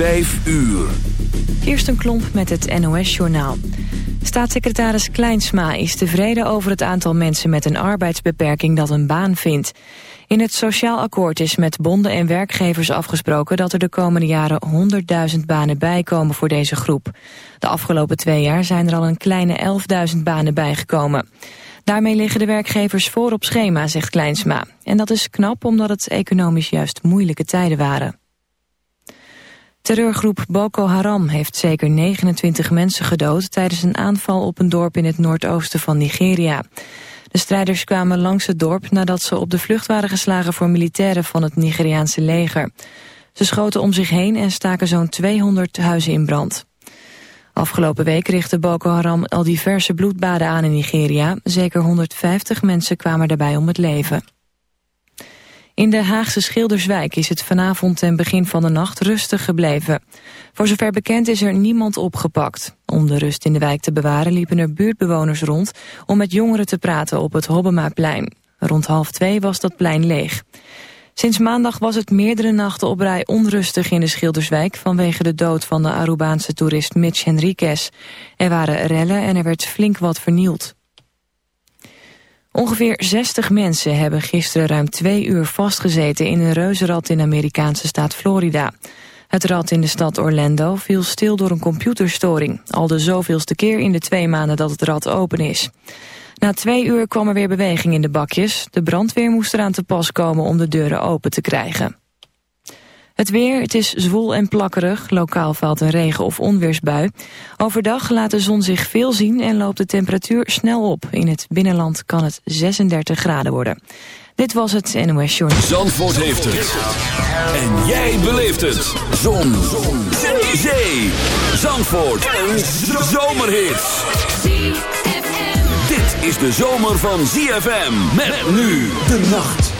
Vijf uur. Eerst een klomp met het NOS-journaal. Staatssecretaris Kleinsma is tevreden over het aantal mensen met een arbeidsbeperking dat een baan vindt. In het sociaal akkoord is met bonden en werkgevers afgesproken dat er de komende jaren 100.000 banen bijkomen voor deze groep. De afgelopen twee jaar zijn er al een kleine 11.000 banen bijgekomen. Daarmee liggen de werkgevers voor op schema, zegt Kleinsma. En dat is knap omdat het economisch juist moeilijke tijden waren. Terreurgroep Boko Haram heeft zeker 29 mensen gedood... tijdens een aanval op een dorp in het noordoosten van Nigeria. De strijders kwamen langs het dorp nadat ze op de vlucht waren geslagen... voor militairen van het Nigeriaanse leger. Ze schoten om zich heen en staken zo'n 200 huizen in brand. Afgelopen week richtte Boko Haram al diverse bloedbaden aan in Nigeria. Zeker 150 mensen kwamen daarbij om het leven. In de Haagse Schilderswijk is het vanavond en begin van de nacht rustig gebleven. Voor zover bekend is er niemand opgepakt. Om de rust in de wijk te bewaren liepen er buurtbewoners rond... om met jongeren te praten op het Hobbemaplein. Rond half twee was dat plein leeg. Sinds maandag was het meerdere nachten op rij onrustig in de Schilderswijk... vanwege de dood van de Arubaanse toerist Mitch Henriquez. Er waren rellen en er werd flink wat vernield. Ongeveer 60 mensen hebben gisteren ruim twee uur vastgezeten in een reuzenrad in de Amerikaanse staat Florida. Het rad in de stad Orlando viel stil door een computerstoring, al de zoveelste keer in de twee maanden dat het rad open is. Na twee uur kwam er weer beweging in de bakjes. De brandweer moest eraan te pas komen om de deuren open te krijgen. Het weer, het is zwoel en plakkerig. Lokaal valt een regen- of onweersbui. Overdag laat de zon zich veel zien en loopt de temperatuur snel op. In het binnenland kan het 36 graden worden. Dit was het NOS Journal. Zandvoort heeft het. En jij beleeft het. Zon. zon. Zee. Zandvoort. Een zomerhit. Dit is de zomer van ZFM. Met nu de nacht.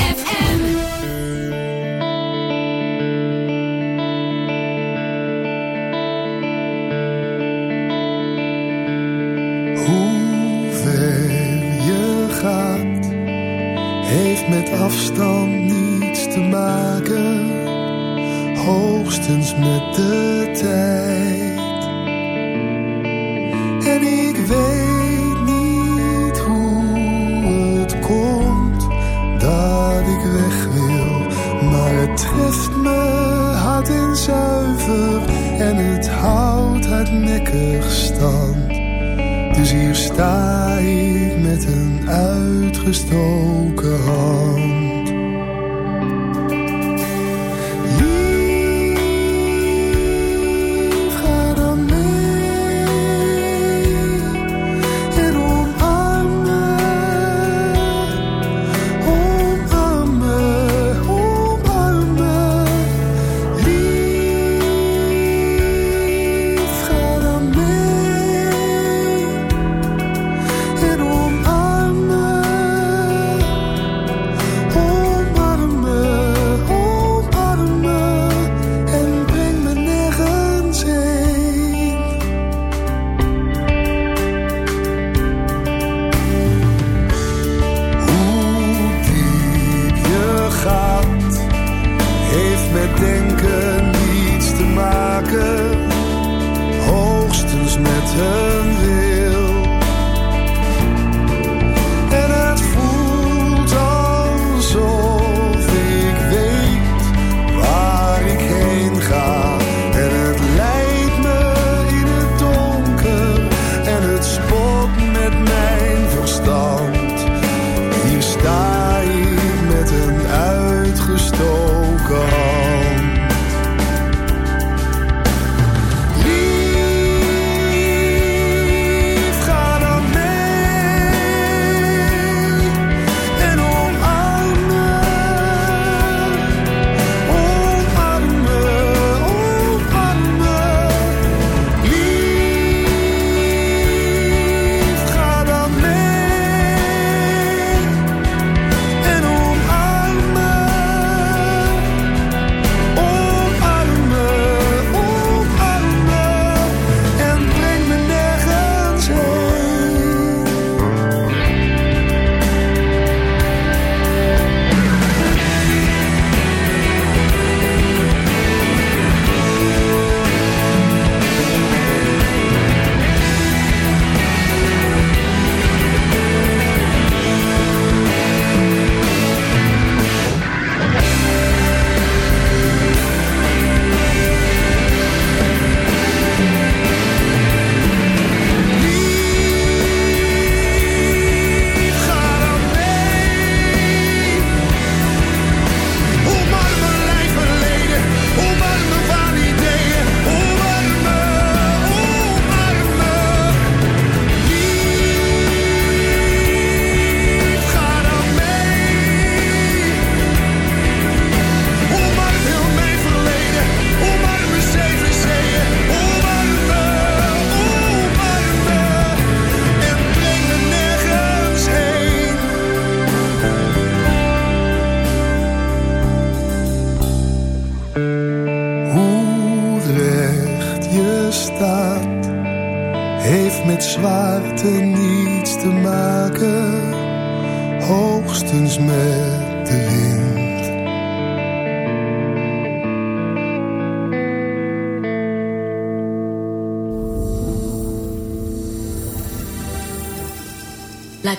Uitgestoken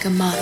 Like a moth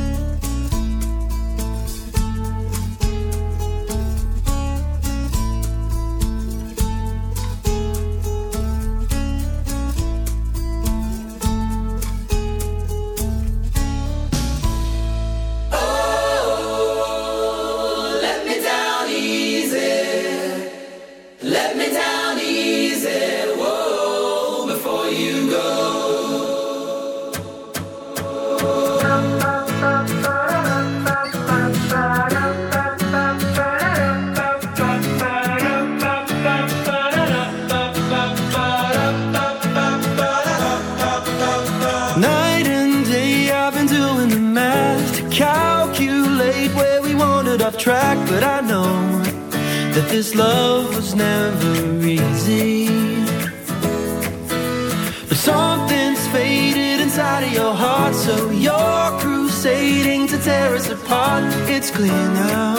Tear us apart. It's clear now,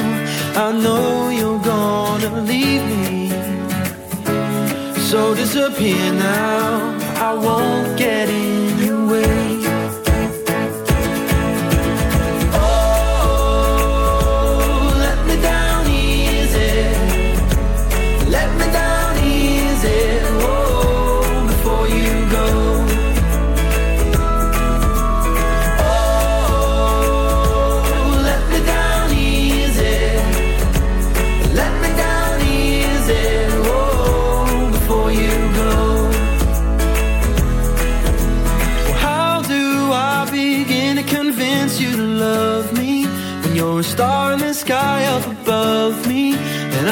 I know you're gonna leave me. So disappear now, I won't get in